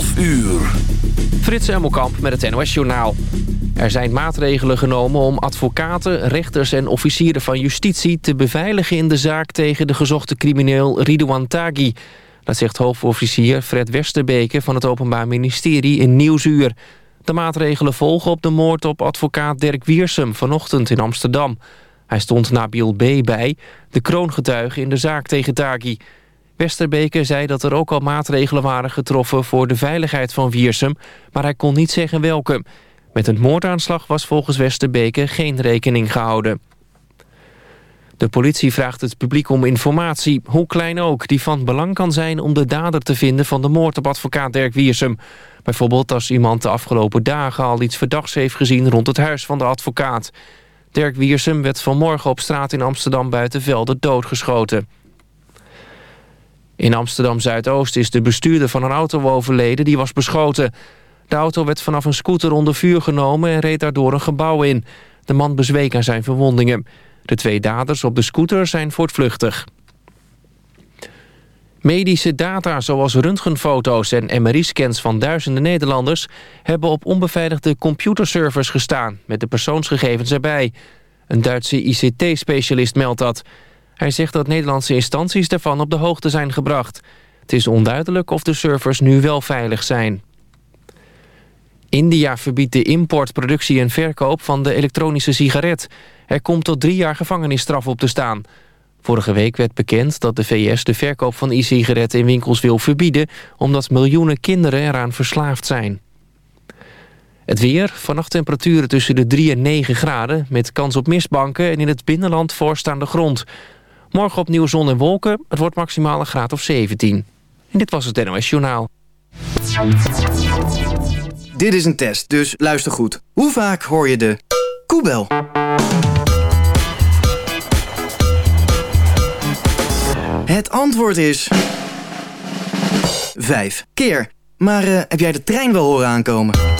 12 uur. Frits Emmelkamp met het NOS-journaal. Er zijn maatregelen genomen om advocaten, rechters en officieren van justitie... te beveiligen in de zaak tegen de gezochte crimineel Ridouan Taghi. Dat zegt hoofdofficier Fred Westerbeke van het Openbaar Ministerie in Nieuwsuur. De maatregelen volgen op de moord op advocaat Dirk Wiersum vanochtend in Amsterdam. Hij stond Nabil B. bij, de kroongetuige in de zaak tegen Taghi... Westerbeke zei dat er ook al maatregelen waren getroffen voor de veiligheid van Wiersum, maar hij kon niet zeggen welke. Met een moordaanslag was volgens Westerbeke geen rekening gehouden. De politie vraagt het publiek om informatie, hoe klein ook... die van belang kan zijn om de dader te vinden van de moord op advocaat Dirk Wiersum. Bijvoorbeeld als iemand de afgelopen dagen al iets verdachts heeft gezien... rond het huis van de advocaat. Dirk Wiersum werd vanmorgen op straat in Amsterdam Buitenvelde doodgeschoten. In Amsterdam-Zuidoost is de bestuurder van een auto overleden die was beschoten. De auto werd vanaf een scooter onder vuur genomen en reed daardoor een gebouw in. De man bezweek aan zijn verwondingen. De twee daders op de scooter zijn voortvluchtig. Medische data zoals röntgenfoto's en MRI-scans van duizenden Nederlanders... hebben op onbeveiligde computerservers gestaan met de persoonsgegevens erbij. Een Duitse ICT-specialist meldt dat... Hij zegt dat Nederlandse instanties daarvan op de hoogte zijn gebracht. Het is onduidelijk of de servers nu wel veilig zijn. India verbiedt de import, productie en verkoop van de elektronische sigaret. Er komt tot drie jaar gevangenisstraf op te staan. Vorige week werd bekend dat de VS de verkoop van e-sigaretten in winkels wil verbieden... omdat miljoenen kinderen eraan verslaafd zijn. Het weer, vannacht temperaturen tussen de 3 en 9 graden... met kans op mistbanken en in het binnenland voorstaande grond. Morgen opnieuw zon en wolken. Het wordt maximaal een graad of 17. En dit was het NOS Journaal. Dit is een test, dus luister goed. Hoe vaak hoor je de koebel? Het antwoord is... Vijf keer. Maar uh, heb jij de trein wel horen aankomen?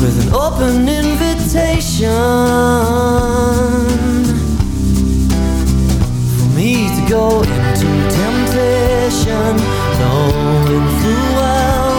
with an open invitation. For me to go into temptation, knowing full well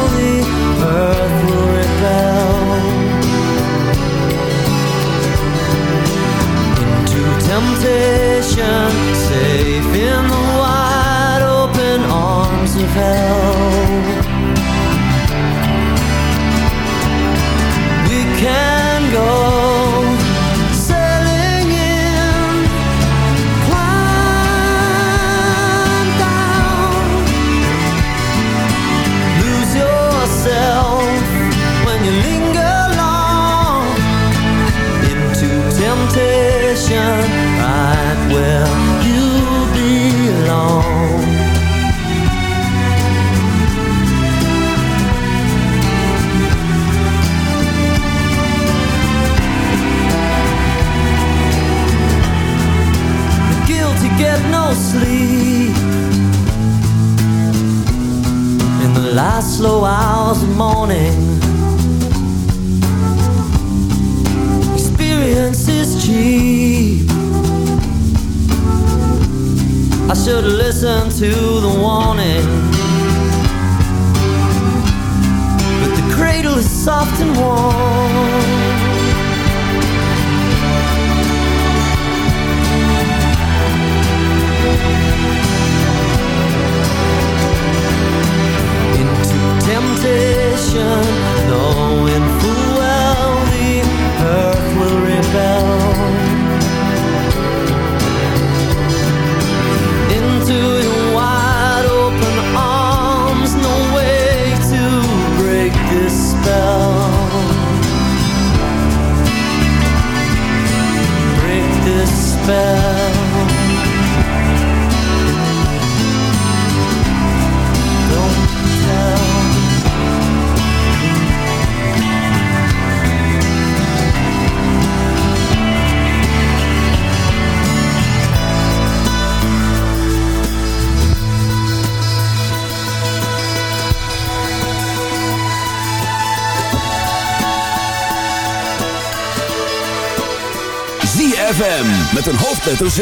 hoofdletter Z.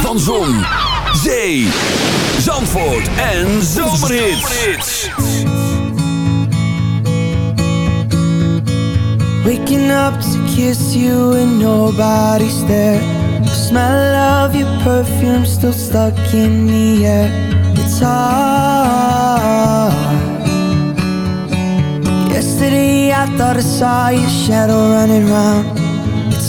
Van Zon, Zee, Zandvoort en Zomerhits. Waking up to kiss you and nobody's there. The smell of your perfume still stuck in the air. It's hard. Yesterday I thought I saw your shadow running round.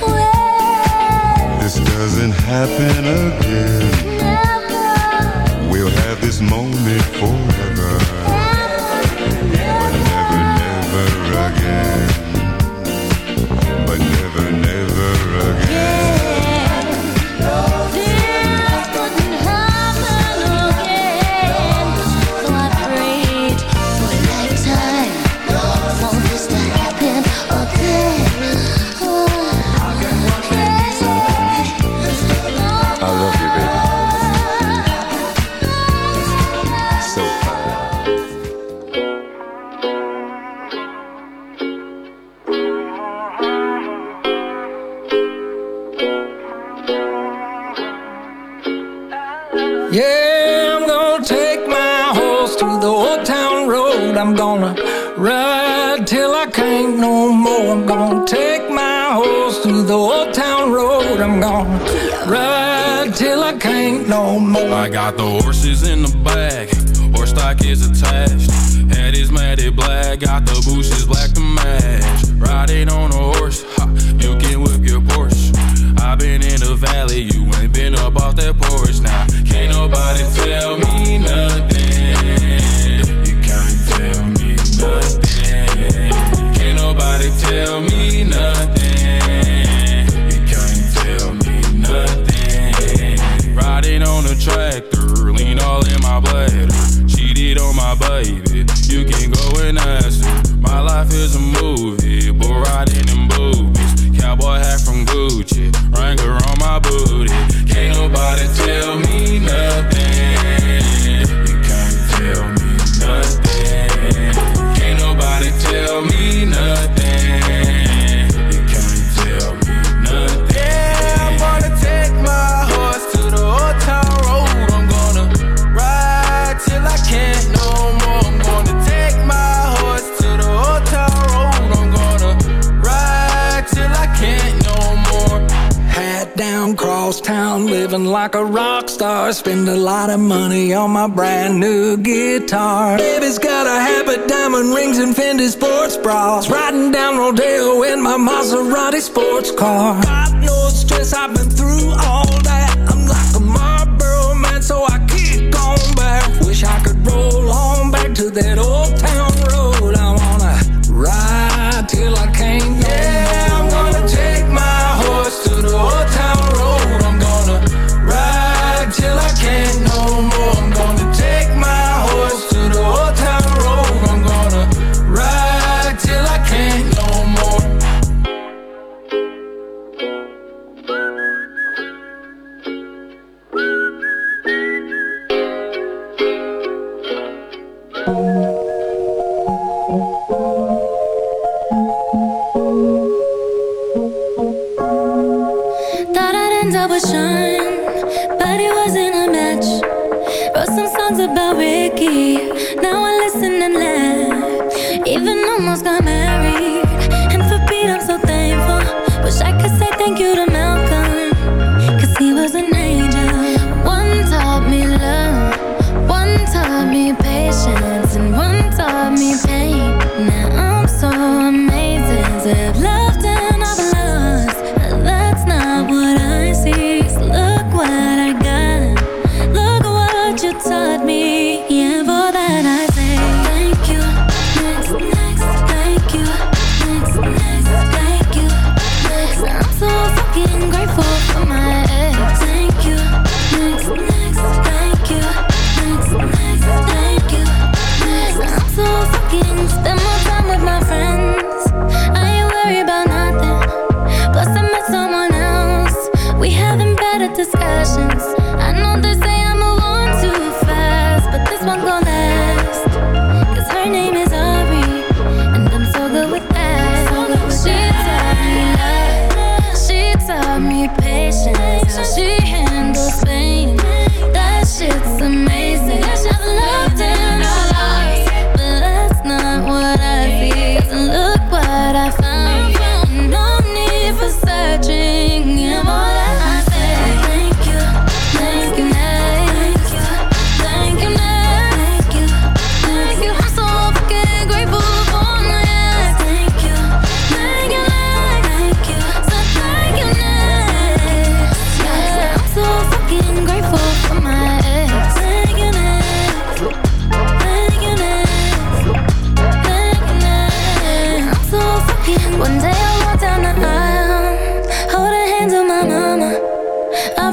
Well, This doesn't happen again. Car. was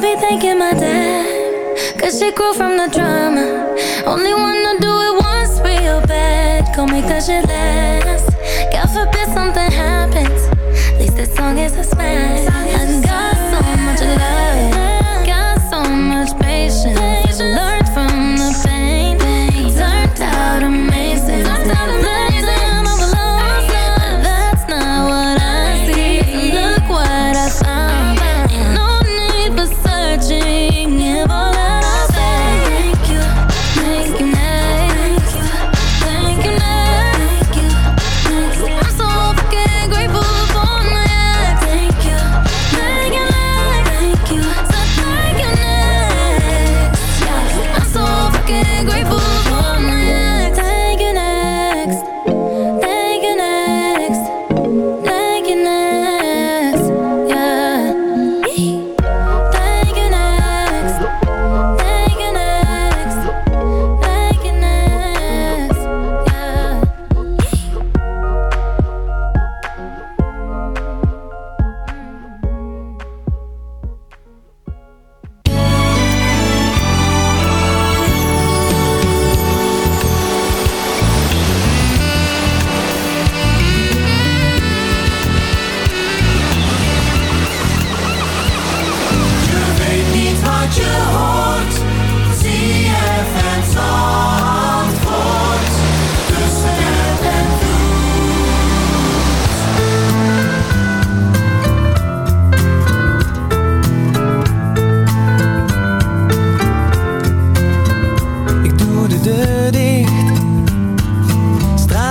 be thanking my dad. Cause she grew from the drama. Only wanna do it once real bad Go make that shit last. God forbid something happens. At least as long as I smash.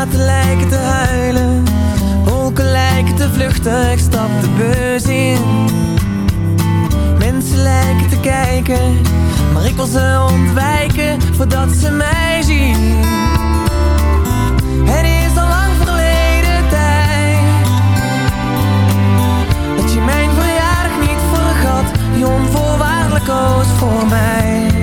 straten lijken te huilen. Wolken lijken te vluchten, ik stap de bus in. Mensen lijken te kijken Maar ik wil ze ontwijken voordat ze mij zien. Het is al lang verleden tijd Dat je mijn verjaardag niet vergat. Die onvoorwaardelijk koos voor mij.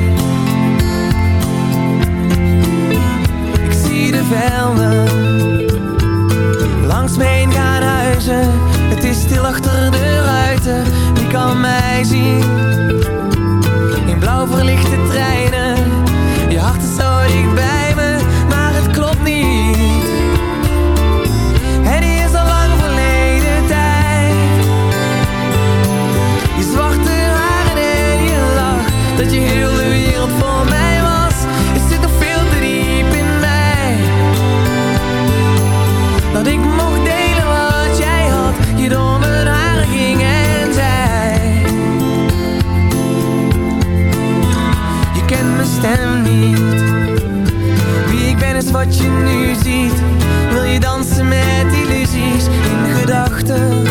Langs me heen gaan huizen, het is stil achter de ruiten. Die kan mij zien? In blauw verlichte treinen, je hart is zo dichtbij. wat je nu ziet. Wil je dansen met illusies? In gedachten.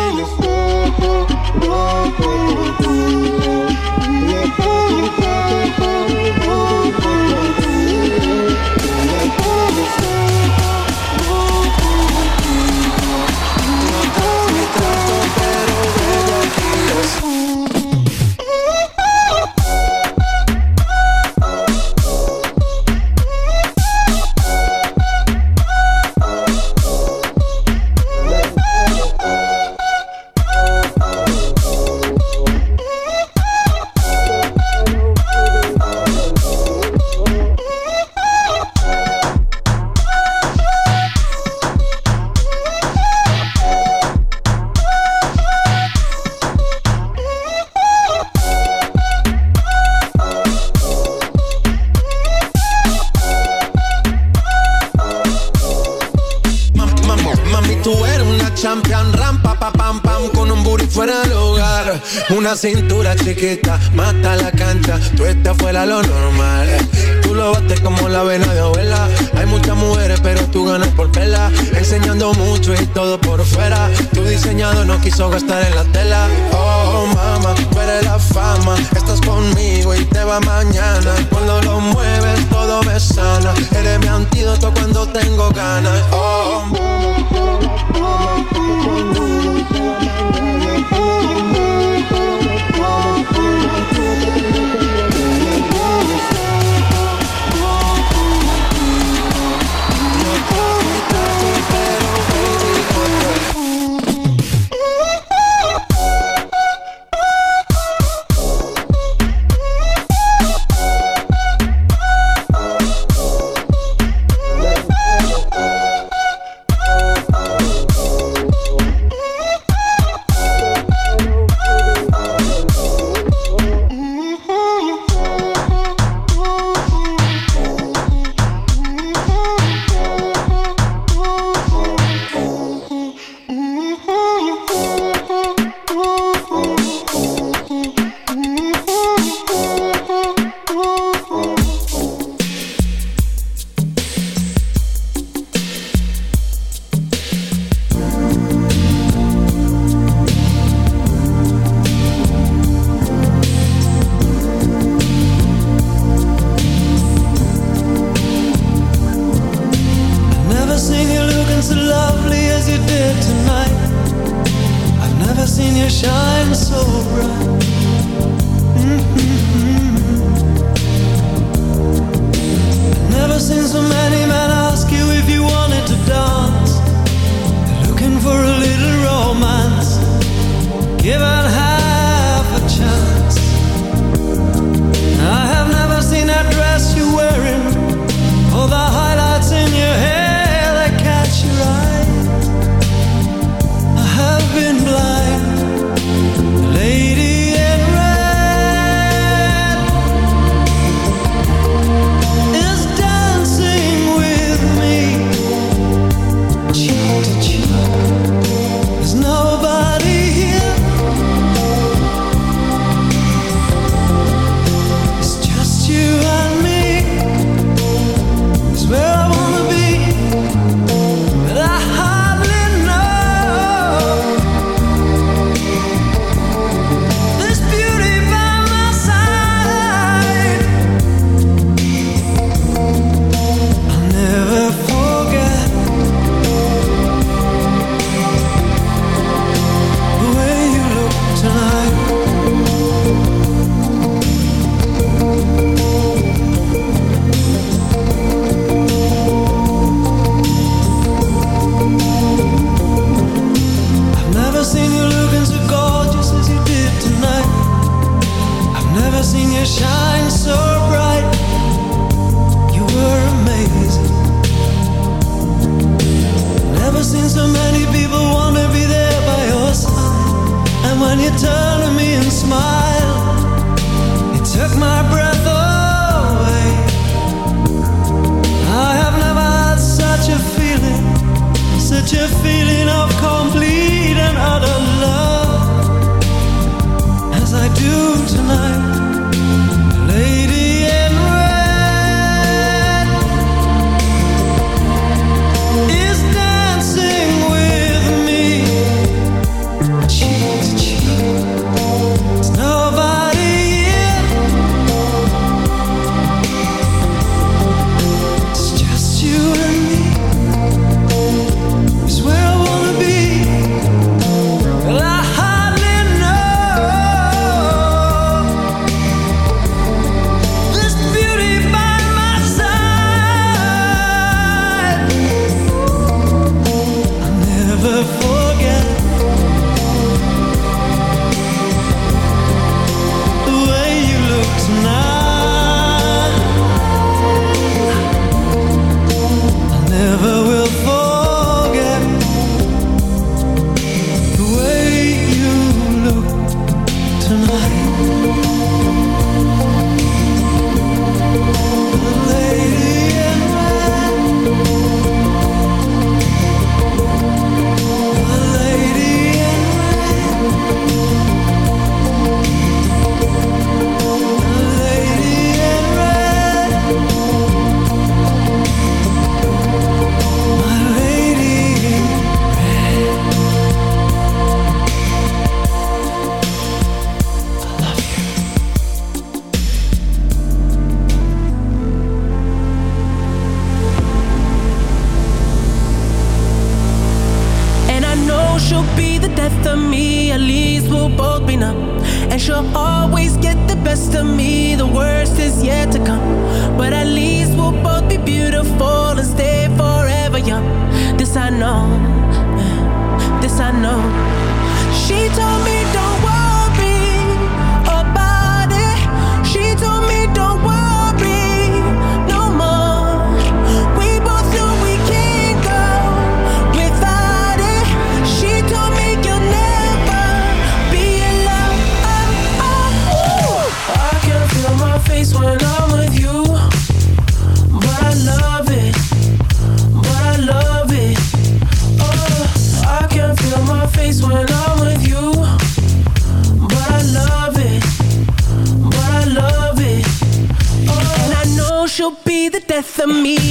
of me